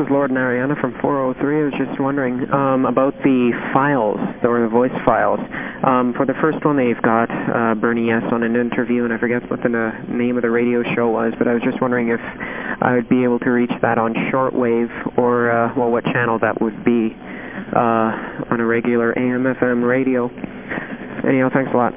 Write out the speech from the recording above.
is Lord and Ariana from 403. I was just wondering um, about the files, or the voice files. Um, for the first one, they've got uh, Bernie S. on an interview, and I forget what the name of the radio show was, but I was just wondering if I would be able to reach that on shortwave, or, uh, well, what channel that would be uh, on a regular AM-FM radio. Anyhow, thanks a lot.